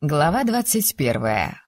Глава двадцать первая.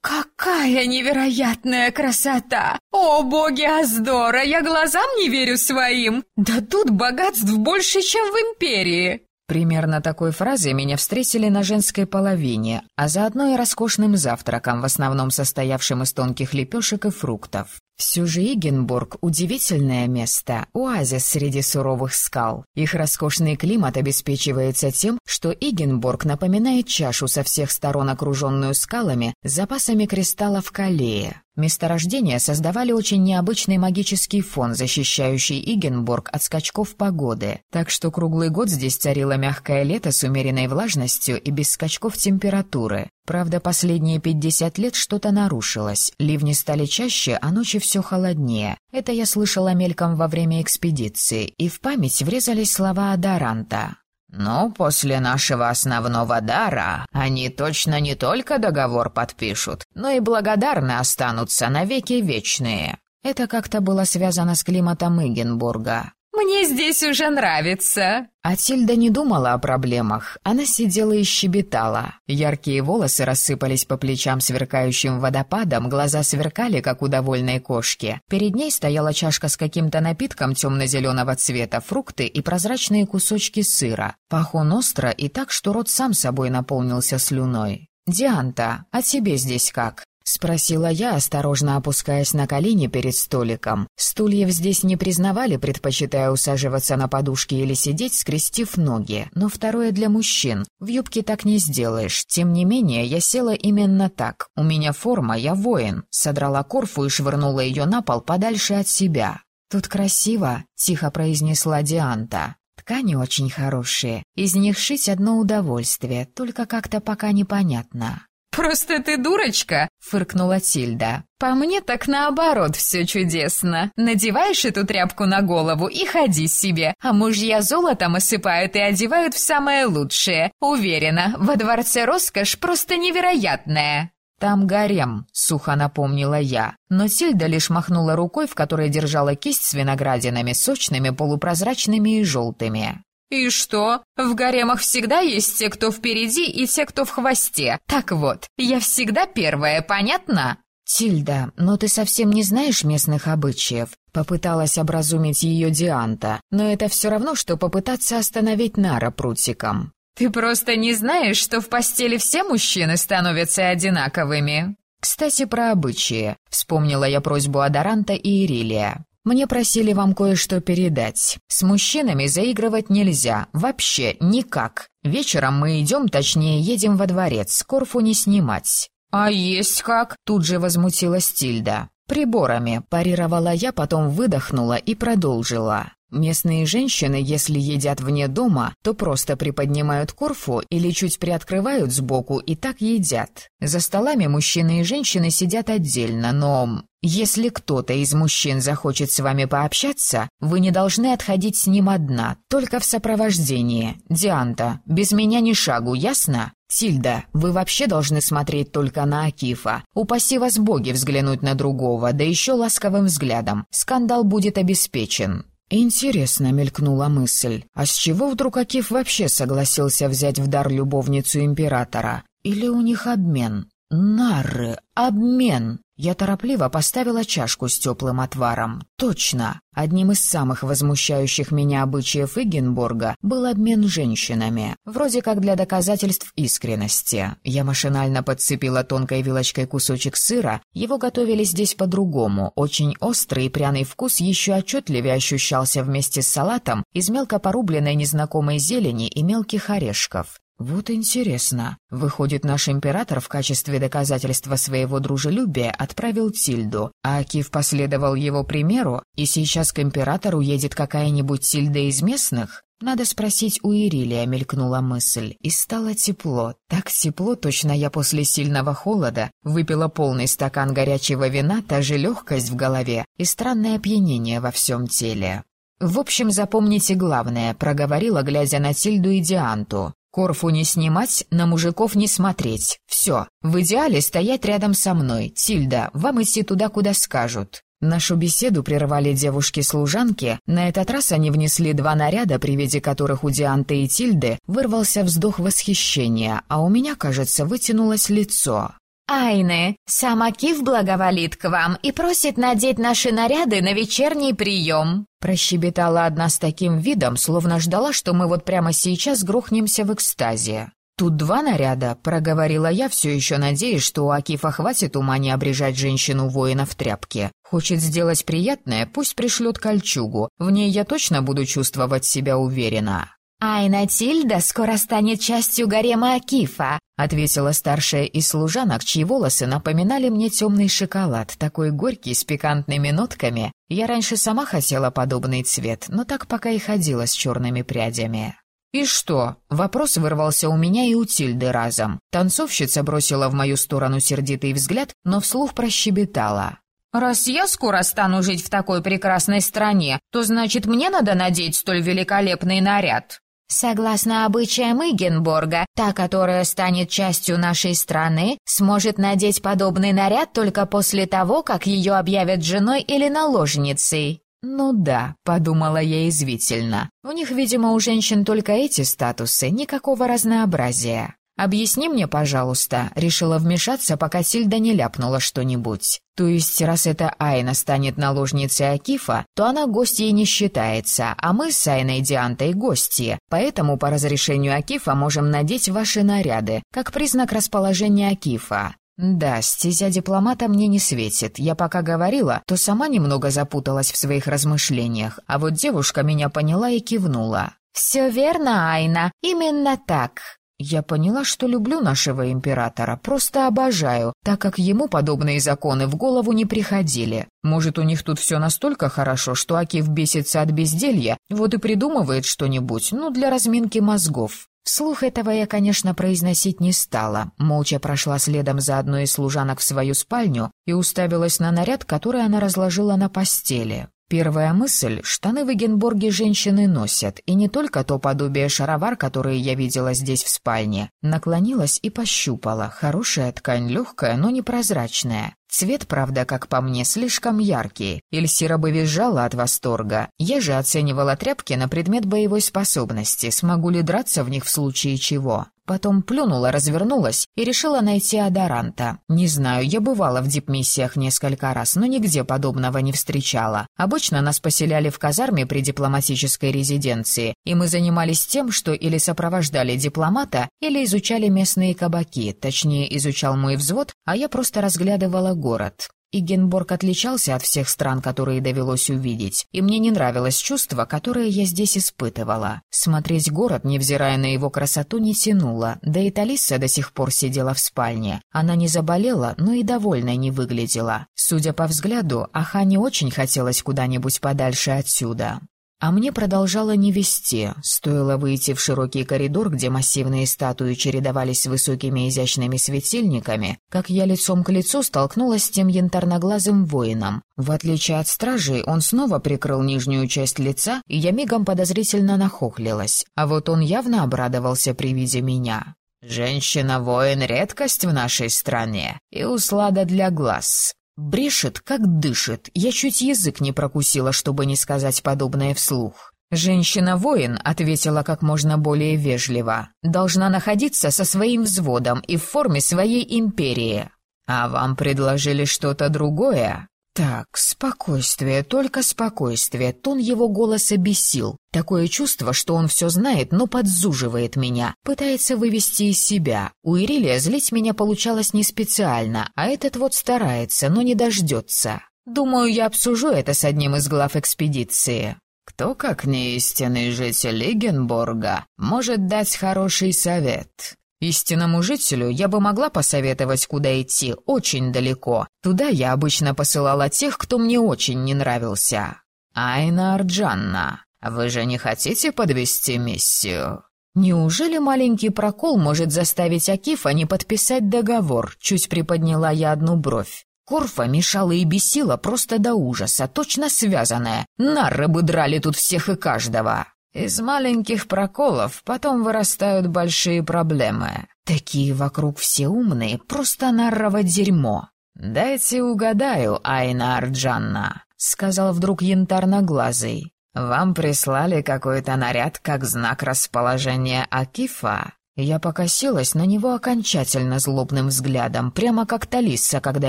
«Какая невероятная красота! О, боги Аздора, я глазам не верю своим! Да тут богатств больше, чем в Империи!» Примерно такой фразой меня встретили на женской половине, а заодно и роскошным завтраком, в основном состоявшим из тонких лепешек и фруктов. Все же Игенбург – удивительное место, оазис среди суровых скал. Их роскошный климат обеспечивается тем, что Игенбург напоминает чашу со всех сторон, окруженную скалами, запасами кристаллов каллея. Месторождения создавали очень необычный магический фон, защищающий Игенбург от скачков погоды. Так что круглый год здесь царило мягкое лето с умеренной влажностью и без скачков температуры. Правда, последние 50 лет что-то нарушилось. Ливни стали чаще, а ночи все холоднее. Это я слышала мельком во время экспедиции, и в память врезались слова Адаранта. «Но после нашего основного дара они точно не только договор подпишут, но и благодарны останутся навеки вечные». Это как-то было связано с климатом Игенбурга. «Мне здесь уже нравится!» А Тильда не думала о проблемах. Она сидела и щебетала. Яркие волосы рассыпались по плечам сверкающим водопадом, глаза сверкали, как у довольной кошки. Перед ней стояла чашка с каким-то напитком темно-зеленого цвета, фрукты и прозрачные кусочки сыра. Пах он остро и так, что рот сам собой наполнился слюной. «Дианта, а тебе здесь как?» — спросила я, осторожно опускаясь на колени перед столиком. Стульев здесь не признавали, предпочитая усаживаться на подушке или сидеть, скрестив ноги. Но второе для мужчин. В юбке так не сделаешь. Тем не менее, я села именно так. У меня форма, я воин. Содрала корфу и швырнула ее на пол подальше от себя. «Тут красиво», — тихо произнесла Дианта. «Ткани очень хорошие. Из них шить одно удовольствие, только как-то пока непонятно». «Просто ты дурочка!» — фыркнула Тильда. «По мне так наоборот все чудесно. Надеваешь эту тряпку на голову и ходи себе, а мужья золотом осыпают и одевают в самое лучшее. Уверена, во дворце роскошь просто невероятная». «Там гарем», — сухо напомнила я. Но Тильда лишь махнула рукой, в которой держала кисть с виноградинами, сочными, полупрозрачными и желтыми. «И что? В гаремах всегда есть те, кто впереди, и те, кто в хвосте. Так вот, я всегда первая, понятно?» «Тильда, но ты совсем не знаешь местных обычаев», — попыталась образумить ее Дианта, но это все равно, что попытаться остановить Нара прутиком. «Ты просто не знаешь, что в постели все мужчины становятся одинаковыми?» «Кстати, про обычаи», — вспомнила я просьбу Адаранта и Ирилия. Мне просили вам кое-что передать. С мужчинами заигрывать нельзя. Вообще никак. Вечером мы идем, точнее, едем во дворец. Корфу не снимать». «А есть как?» — тут же возмутилась Тильда. «Приборами», — парировала я, потом выдохнула и продолжила. Местные женщины, если едят вне дома, то просто приподнимают корфу или чуть приоткрывают сбоку и так едят. За столами мужчины и женщины сидят отдельно, но если кто-то из мужчин захочет с вами пообщаться, вы не должны отходить с ним одна, только в сопровождении. Дианта, без меня ни шагу, ясно? Тильда, вы вообще должны смотреть только на Акифа. Упаси вас боги взглянуть на другого, да еще ласковым взглядом. Скандал будет обеспечен. Интересно, мелькнула мысль. А с чего вдруг Акиф вообще согласился взять в дар любовницу императора? Или у них обмен? Нарры, обмен! Я торопливо поставила чашку с теплым отваром. Точно! Одним из самых возмущающих меня обычаев Игенбурга был обмен женщинами. Вроде как для доказательств искренности. Я машинально подцепила тонкой вилочкой кусочек сыра. Его готовили здесь по-другому. Очень острый и пряный вкус еще отчетливее ощущался вместе с салатом из мелко порубленной незнакомой зелени и мелких орешков. «Вот интересно. Выходит, наш император в качестве доказательства своего дружелюбия отправил Тильду, а Акив последовал его примеру, и сейчас к императору едет какая-нибудь Тильда из местных? Надо спросить у Ирилия, мелькнула мысль, и стало тепло. Так тепло, точно я после сильного холода выпила полный стакан горячего вина, та же легкость в голове и странное опьянение во всем теле. «В общем, запомните главное», — проговорила, глядя на Тильду и Дианту. Корфу не снимать, на мужиков не смотреть. Все. В идеале стоять рядом со мной. Тильда, вам идти туда, куда скажут. Нашу беседу прервали девушки-служанки. На этот раз они внесли два наряда, при виде которых у Дианты и Тильды вырвался вздох восхищения, а у меня, кажется, вытянулось лицо. «Айны, сам Акиф благоволит к вам и просит надеть наши наряды на вечерний прием», прощебетала одна с таким видом, словно ждала, что мы вот прямо сейчас грохнемся в экстазе. «Тут два наряда», — проговорила я, все еще надеясь, что у Акифа хватит ума не обрежать женщину-воина в тряпке. Хочет сделать приятное, пусть пришлет кольчугу. В ней я точно буду чувствовать себя уверенно. «Айна Тильда скоро станет частью гарема Акифа», — ответила старшая из служанок, чьи волосы напоминали мне темный шоколад, такой горький, с пикантными нотками. Я раньше сама хотела подобный цвет, но так пока и ходила с черными прядями. «И что?» — вопрос вырвался у меня и у Тильды разом. Танцовщица бросила в мою сторону сердитый взгляд, но вслух прощебетала. «Раз я скоро стану жить в такой прекрасной стране, то значит мне надо надеть столь великолепный наряд». Согласно обычаям Игенборга, та, которая станет частью нашей страны, сможет надеть подобный наряд только после того, как ее объявят женой или наложницей. «Ну да», — подумала я извительно. «У них, видимо, у женщин только эти статусы, никакого разнообразия». «Объясни мне, пожалуйста», — решила вмешаться, пока Сильда не ляпнула что-нибудь. То есть, раз эта Айна станет наложницей Акифа, то она гостьей не считается, а мы с Айной Диантой гости, поэтому по разрешению Акифа можем надеть ваши наряды, как признак расположения Акифа. Да, стезя дипломата мне не светит. Я пока говорила, то сама немного запуталась в своих размышлениях, а вот девушка меня поняла и кивнула. «Все верно, Айна, именно так», я поняла, что люблю нашего императора, просто обожаю, так как ему подобные законы в голову не приходили. Может, у них тут все настолько хорошо, что Акив бесится от безделья, вот и придумывает что-нибудь, ну, для разминки мозгов. Вслух этого я, конечно, произносить не стала. Молча прошла следом за одной из служанок в свою спальню и уставилась на наряд, который она разложила на постели. Первая мысль — штаны в Эгенборге женщины носят, и не только то подобие шаровар, которые я видела здесь в спальне. Наклонилась и пощупала. Хорошая ткань, легкая, но непрозрачная. Цвет, правда, как по мне, слишком яркий. Эльсира бы визжала от восторга. Я же оценивала тряпки на предмет боевой способности, смогу ли драться в них в случае чего. Потом плюнула, развернулась и решила найти Адоранта. Не знаю, я бывала в дипмиссиях несколько раз, но нигде подобного не встречала. Обычно нас поселяли в казарме при дипломатической резиденции, и мы занимались тем, что или сопровождали дипломата, или изучали местные кабаки, точнее, изучал мой взвод, а я просто разглядывала город. И Генборг отличался от всех стран, которые довелось увидеть, и мне не нравилось чувство, которое я здесь испытывала. Смотреть город, невзирая на его красоту, не тянуло, да и Талисса до сих пор сидела в спальне. Она не заболела, но и довольной не выглядела. Судя по взгляду, Ахане очень хотелось куда-нибудь подальше отсюда. А мне продолжало не вести. Стоило выйти в широкий коридор, где массивные статуи чередовались с высокими изящными светильниками, как я лицом к лицу столкнулась с тем янтарноглазым воином. В отличие от стражей, он снова прикрыл нижнюю часть лица, и я мигом подозрительно нахохлилась. А вот он явно обрадовался при виде меня. «Женщина-воин — редкость в нашей стране и услада для глаз», Брешет, как дышит. Я чуть язык не прокусила, чтобы не сказать подобное вслух. «Женщина-воин», — ответила как можно более вежливо, — «должна находиться со своим взводом и в форме своей империи». «А вам предложили что-то другое?» Так, спокойствие, только спокойствие. Тон его голоса бесил. Такое чувство, что он все знает, но подзуживает меня, пытается вывести из себя. У Ирилия злить меня получалось не специально, а этот вот старается, но не дождется. Думаю, я обсужу это с одним из глав экспедиции. Кто, как не истинный житель Лигенборга, может дать хороший совет? Истинному жителю я бы могла посоветовать, куда идти, очень далеко. Туда я обычно посылала тех, кто мне очень не нравился. Айна Арджанна, вы же не хотите подвести миссию? Неужели маленький прокол может заставить Акифа не подписать договор? Чуть приподняла я одну бровь. Корфа мешала и бесила просто до ужаса, точно связанная. Нарры бы драли тут всех и каждого. Из маленьких проколов потом вырастают большие проблемы. Такие вокруг все умные, просто наррово дерьмо. «Дайте угадаю, Айна Арджанна», — сказал вдруг янтарноглазый. «Вам прислали какой-то наряд как знак расположения Акифа?» Я покосилась на него окончательно злобным взглядом, прямо как Талиса, когда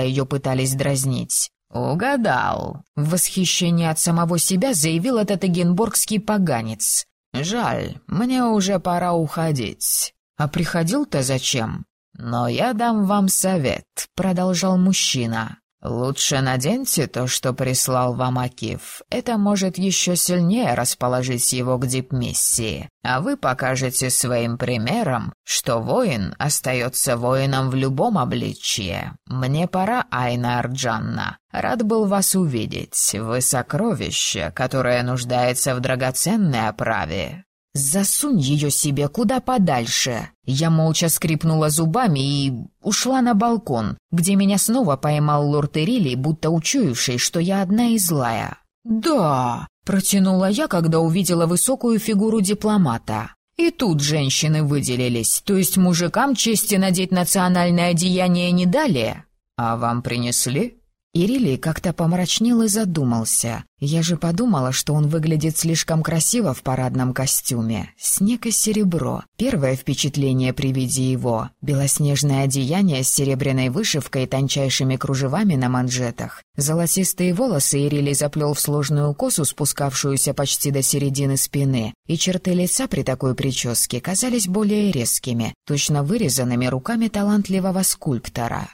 ее пытались дразнить. «Угадал!» — в восхищении от самого себя заявил этот эгенборгский поганец. «Жаль, мне уже пора уходить». «А приходил-то зачем?» «Но я дам вам совет», — продолжал мужчина. «Лучше наденьте то, что прислал вам Акиф. Это может еще сильнее расположить его к дипмиссии. А вы покажете своим примером, что воин остается воином в любом обличье. Мне пора, Айна Арджанна. Рад был вас увидеть. Вы сокровище, которое нуждается в драгоценной оправе. «Засунь ее себе куда подальше!» Я молча скрипнула зубами и ушла на балкон, где меня снова поймал лорд Эрилий, будто учуявший, что я одна и злая. «Да!» — протянула я, когда увидела высокую фигуру дипломата. И тут женщины выделились, то есть мужикам чести надеть национальное одеяние не дали. «А вам принесли?» Ирилий как-то помрачнел и задумался. Я же подумала, что он выглядит слишком красиво в парадном костюме. Снег и серебро. Первое впечатление при виде его. Белоснежное одеяние с серебряной вышивкой и тончайшими кружевами на манжетах. Золотистые волосы Ирилий заплел в сложную косу, спускавшуюся почти до середины спины. И черты лица при такой прическе казались более резкими, точно вырезанными руками талантливого скульптора.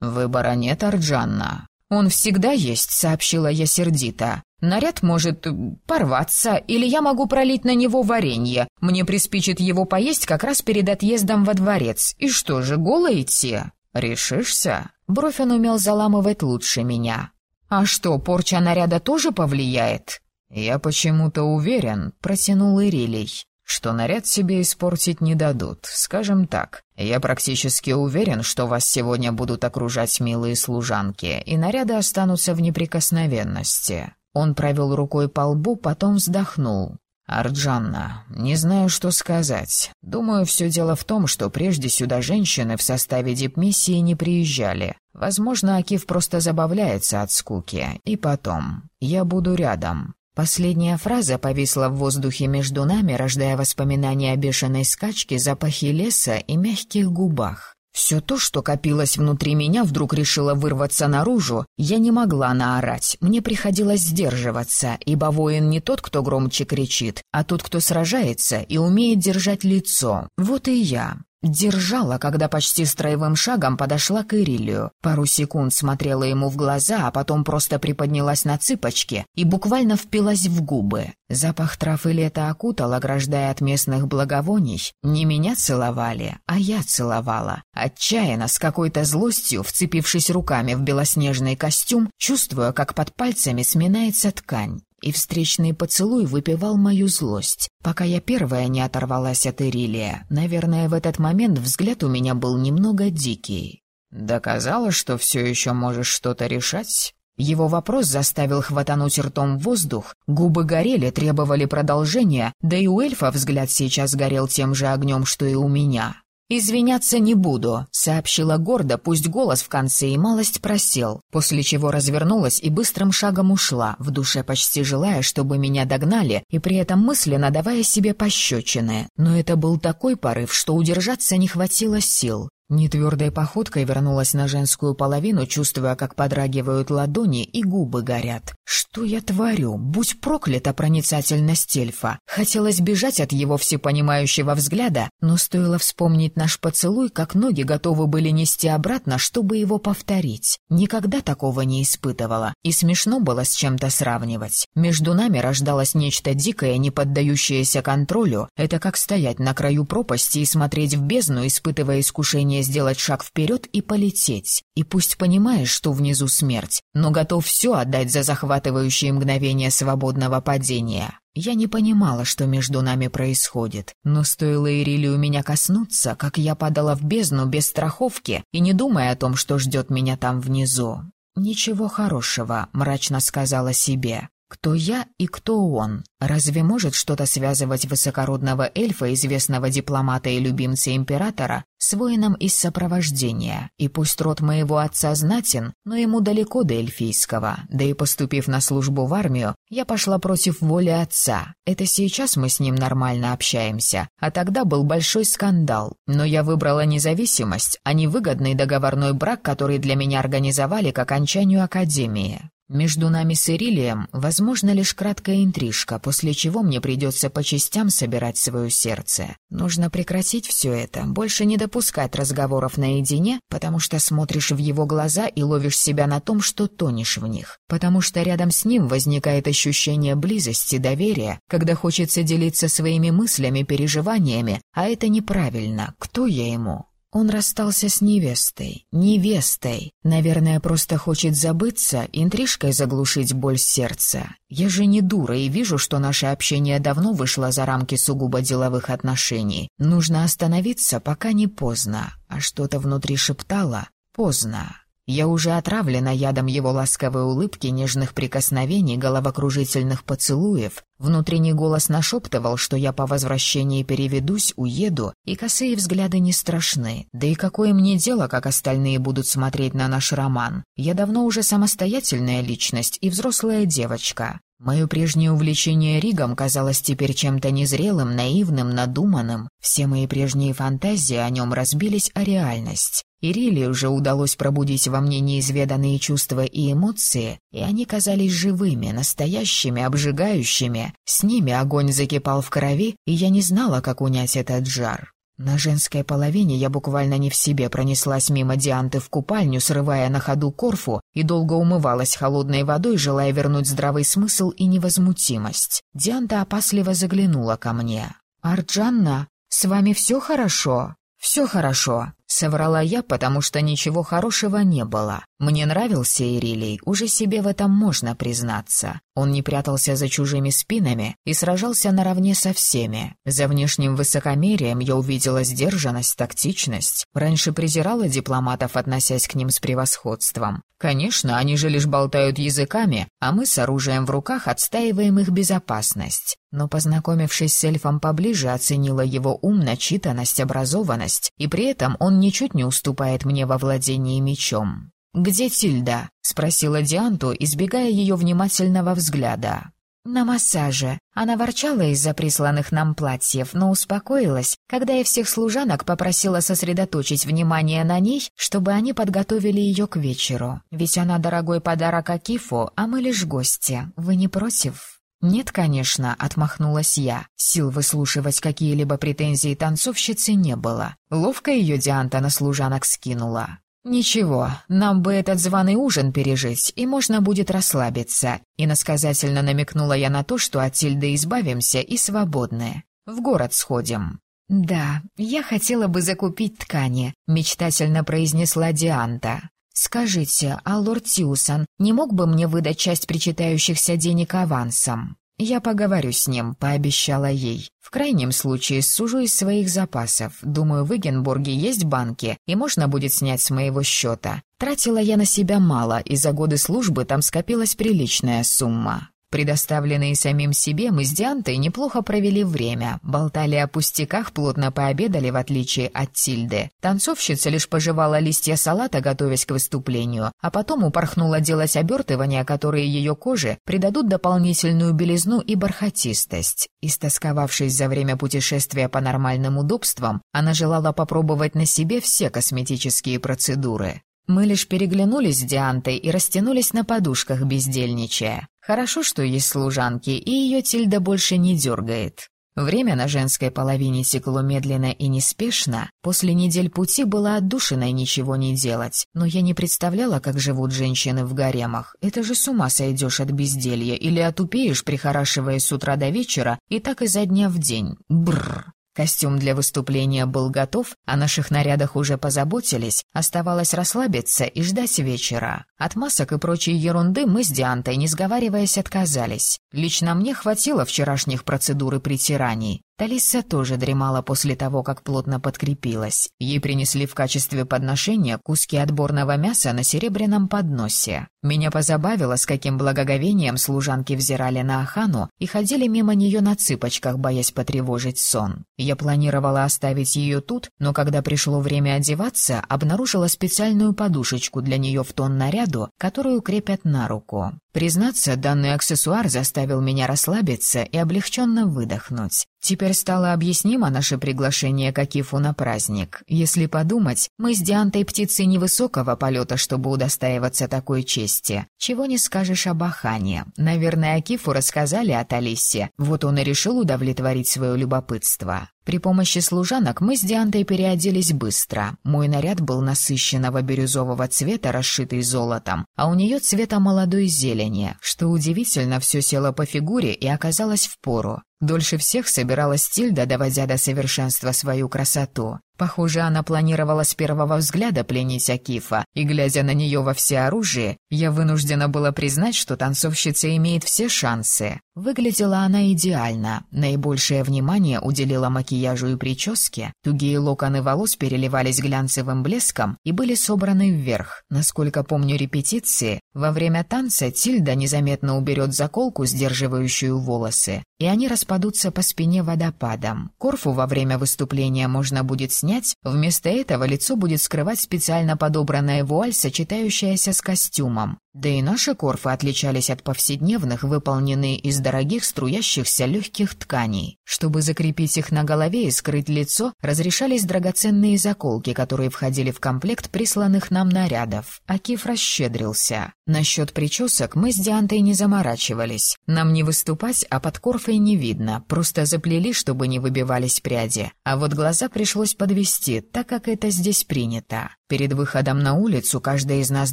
«Выбора нет, Арджанна», «Он всегда есть», — сообщила я сердито. «Наряд может порваться, или я могу пролить на него варенье. Мне приспичит его поесть как раз перед отъездом во дворец. И что же, голо идти?» «Решишься?» Бровь он умел заламывать лучше меня. «А что, порча наряда тоже повлияет?» «Я почему-то уверен», — протянул Ирилий что наряд себе испортить не дадут. Скажем так, я практически уверен, что вас сегодня будут окружать милые служанки, и наряды останутся в неприкосновенности». Он провел рукой по лбу, потом вздохнул. «Арджанна, не знаю, что сказать. Думаю, все дело в том, что прежде сюда женщины в составе дипмиссии не приезжали. Возможно, Акиф просто забавляется от скуки. И потом, я буду рядом. Последняя фраза повисла в воздухе между нами, рождая воспоминания о бешеной скачке, запахе леса и мягких губах. Все то, что копилось внутри меня, вдруг решило вырваться наружу. Я не могла наорать, мне приходилось сдерживаться, ибо воин не тот, кто громче кричит, а тот, кто сражается и умеет держать лицо. Вот и я. Держала, когда почти строевым шагом подошла к Ирилию. Пару секунд смотрела ему в глаза, а потом просто приподнялась на цыпочки и буквально впилась в губы. Запах трав и лета окутал, ограждая от местных благовоний. Не меня целовали, а я целовала. Отчаянно, с какой-то злостью, вцепившись руками в белоснежный костюм, чувствуя, как под пальцами сминается ткань и встречный поцелуй выпивал мою злость, пока я первая не оторвалась от Ирилия. Наверное, в этот момент взгляд у меня был немного дикий. «Доказала, что все еще можешь что-то решать?» Его вопрос заставил хватануть ртом воздух, губы горели, требовали продолжения, да и у эльфа взгляд сейчас горел тем же огнем, что и у меня. «Извиняться не буду», — сообщила гордо, пусть голос в конце и малость просел, после чего развернулась и быстрым шагом ушла, в душе почти желая, чтобы меня догнали, и при этом мысленно давая себе пощечины. Но это был такой порыв, что удержаться не хватило сил. Нетвердой походкой вернулась на женскую половину, чувствуя, как подрагивают ладони и губы горят. Что я творю? Будь проклята проницательность эльфа. Хотелось бежать от его всепонимающего взгляда, но стоило вспомнить наш поцелуй, как ноги готовы были нести обратно, чтобы его повторить. Никогда такого не испытывала, и смешно было с чем-то сравнивать. Между нами рождалось нечто дикое, не поддающееся контролю. Это как стоять на краю пропасти и смотреть в бездну, испытывая искушение сделать шаг вперед и полететь. И пусть понимаешь, что внизу смерть, но готов все отдать за захватывающие мгновения свободного падения. Я не понимала, что между нами происходит, но стоило Ирилию меня коснуться, как я падала в бездну без страховки и не думая о том, что ждет меня там внизу. «Ничего хорошего», — мрачно сказала себе. Кто я и кто он? Разве может что-то связывать высокородного эльфа, известного дипломата и любимца императора, с воином из сопровождения? И пусть род моего отца знатен, но ему далеко до эльфийского. Да и поступив на службу в армию, я пошла против воли отца. Это сейчас мы с ним нормально общаемся, а тогда был большой скандал. Но я выбрала независимость, а не выгодный договорной брак, который для меня организовали к окончанию академии. Между нами с Ирилием возможно лишь краткая интрижка, после чего мне придется по частям собирать свое сердце. Нужно прекратить все это, больше не допускать разговоров наедине, потому что смотришь в его глаза и ловишь себя на том, что тонешь в них. Потому что рядом с ним возникает ощущение близости, доверия, когда хочется делиться своими мыслями, переживаниями, а это неправильно. Кто я ему? Он расстался с невестой. Невестой. Наверное, просто хочет забыться, интрижкой заглушить боль сердца. Я же не дура и вижу, что наше общение давно вышло за рамки сугубо деловых отношений. Нужно остановиться, пока не поздно. А что-то внутри шептало «поздно». Я уже отравлена ядом его ласковой улыбки, нежных прикосновений, головокружительных поцелуев. Внутренний голос нашептывал, что я по возвращении переведусь, уеду, и косые взгляды не страшны. Да и какое мне дело, как остальные будут смотреть на наш роман? Я давно уже самостоятельная личность и взрослая девочка. Мое прежнее увлечение Ригом казалось теперь чем-то незрелым, наивным, надуманным. Все мои прежние фантазии о нем разбились о реальность. Ириле уже удалось пробудить во мне неизведанные чувства и эмоции, и они казались живыми, настоящими, обжигающими. С ними огонь закипал в крови, и я не знала, как унять этот жар. На женской половине я буквально не в себе пронеслась мимо Дианты в купальню, срывая на ходу корфу, и долго умывалась холодной водой, желая вернуть здравый смысл и невозмутимость. Дианта опасливо заглянула ко мне. «Арджанна, с вами все хорошо?» «Все хорошо», — соврала я, потому что ничего хорошего не было. Мне нравился Ирилий, уже себе в этом можно признаться. Он не прятался за чужими спинами и сражался наравне со всеми. За внешним высокомерием я увидела сдержанность, тактичность. Раньше презирала дипломатов, относясь к ним с превосходством. Конечно, они же лишь болтают языками, а мы с оружием в руках отстаиваем их безопасность. Но, познакомившись с эльфом поближе, оценила его ум, начитанность, образованность, и при этом он ничуть не уступает мне во владении мечом. «Где Тильда?» — спросила Дианту, избегая ее внимательного взгляда. «На массаже. Она ворчала из-за присланных нам платьев, но успокоилась, когда я всех служанок попросила сосредоточить внимание на ней, чтобы они подготовили ее к вечеру. Ведь она дорогой подарок Акифу, а мы лишь гости. Вы не против?» «Нет, конечно», — отмахнулась я. Сил выслушивать какие-либо претензии танцовщицы не было. Ловко ее Дианта на служанок скинула. «Ничего, нам бы этот званый ужин пережить, и можно будет расслабиться», и насказательно намекнула я на то, что от Тильды избавимся и свободны. «В город сходим». «Да, я хотела бы закупить ткани», — мечтательно произнесла Дианта. «Скажите, а лорд Тиусон не мог бы мне выдать часть причитающихся денег авансом?» «Я поговорю с ним», — пообещала ей. «В крайнем случае сужу из своих запасов. Думаю, в Эгенбурге есть банки, и можно будет снять с моего счета. Тратила я на себя мало, и за годы службы там скопилась приличная сумма. Предоставленные самим себе, мы с Диантой неплохо провели время, болтали о пустяках, плотно пообедали, в отличие от Тильды. Танцовщица лишь пожевала листья салата, готовясь к выступлению, а потом упорхнула делать обертывания, которые ее коже придадут дополнительную белизну и бархатистость. Истосковавшись за время путешествия по нормальным удобствам, она желала попробовать на себе все косметические процедуры. Мы лишь переглянулись с Диантой и растянулись на подушках, бездельничая. Хорошо, что есть служанки, и ее Тильда больше не дергает. Время на женской половине текло медленно и неспешно. После недель пути было отдушиной ничего не делать. Но я не представляла, как живут женщины в гаремах. Это же с ума сойдешь от безделья или отупеешь, прихорашиваясь с утра до вечера, и так изо дня в день. Бррр. Костюм для выступления был готов, о наших нарядах уже позаботились, оставалось расслабиться и ждать вечера. От масок и прочей ерунды мы с Диантой, не сговариваясь, отказались. Лично мне хватило вчерашних процедур и притираний. Талисса тоже дремала после того, как плотно подкрепилась. Ей принесли в качестве подношения куски отборного мяса на серебряном подносе. Меня позабавило, с каким благоговением служанки взирали на Ахану и ходили мимо нее на цыпочках, боясь потревожить сон. Я планировала оставить ее тут, но когда пришло время одеваться, обнаружила специальную подушечку для нее в тон наряду, которую крепят на руку. Признаться, данный аксессуар заставил меня расслабиться и облегченно выдохнуть. Теперь стало объяснимо наше приглашение к Акифу на праздник. Если подумать, мы с Диантой птицы невысокого полета, чтобы удостаиваться такой чести. Чего не скажешь об Ахане. Наверное, Акифу рассказали о Талисе, вот он и решил удовлетворить свое любопытство. При помощи служанок мы с Диантой переоделись быстро. Мой наряд был насыщенного бирюзового цвета, расшитый золотом, а у нее цвета молодой зелени. Что удивительно, все село по фигуре и оказалось в пору. Дольше всех собиралась Тильда, доводя до совершенства свою красоту. Похоже, она планировала с первого взгляда пленить Акифа, и, глядя на нее во всеоружие, я вынуждена была признать, что танцовщица имеет все шансы. Выглядела она идеально. Наибольшее внимание уделила макияжу и прическе. Тугие локоны волос переливались глянцевым блеском и были собраны вверх. Насколько помню репетиции, во время танца Тильда незаметно уберет заколку, сдерживающую волосы, и они распадутся по спине водопадом. Корфу во время выступления можно будет снять, вместо этого лицо будет скрывать специально подобранная вуаль, сочетающаяся с костюмом. Да и наши корфы отличались от повседневных, выполненные из дорогих струящихся легких тканей. Чтобы закрепить их на голове и скрыть лицо, разрешались драгоценные заколки, которые входили в комплект присланных нам нарядов. Акиф расщедрился. Насчет причесок мы с Диантой не заморачивались. Нам не выступать, а под корфой не видно, просто заплели, чтобы не выбивались пряди. А вот глаза пришлось подвести, так как это здесь принято. Перед выходом на улицу каждый из нас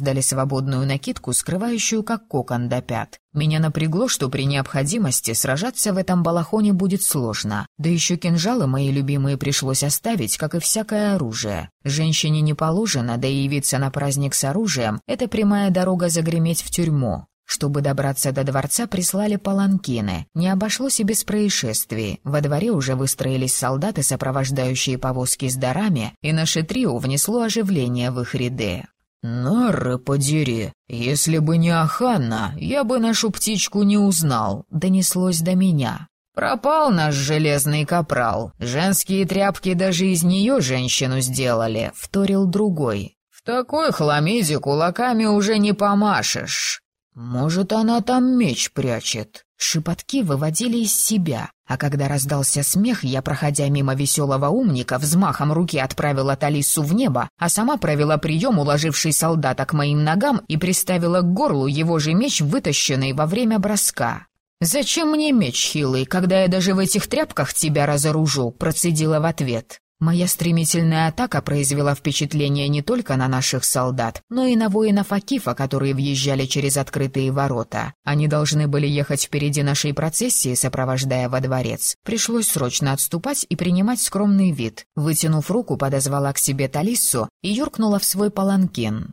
дали свободную накидку, скрывающую как кокон до пят. Меня напрягло, что при необходимости сражаться в этом балахоне будет сложно. Да еще кинжалы мои любимые пришлось оставить, как и всякое оружие. Женщине не положено, да и явиться на праздник с оружием — это прямая дорога загреметь в тюрьму. Чтобы добраться до дворца, прислали паланкины. Не обошлось и без происшествий. Во дворе уже выстроились солдаты, сопровождающие повозки с дарами, и наше трио внесло оживление в их ряды. «Нары подери! Если бы не Аханна, я бы нашу птичку не узнал», — донеслось до меня. «Пропал наш железный капрал. Женские тряпки даже из нее женщину сделали», — вторил другой. «В такой хламиде кулаками уже не помашешь». «Может, она там меч прячет?» Шепотки выводили из себя, а когда раздался смех, я, проходя мимо веселого умника, взмахом руки отправила Талису в небо, а сама провела прием, уложивший солдата к моим ногам, и приставила к горлу его же меч, вытащенный во время броска. «Зачем мне меч, хилый, когда я даже в этих тряпках тебя разоружу?» — процедила в ответ. Моя стремительная атака произвела впечатление не только на наших солдат, но и на воинов Акифа, которые въезжали через открытые ворота. Они должны были ехать впереди нашей процессии, сопровождая во дворец. Пришлось срочно отступать и принимать скромный вид. Вытянув руку, подозвала к себе Талиссу и юркнула в свой паланкин.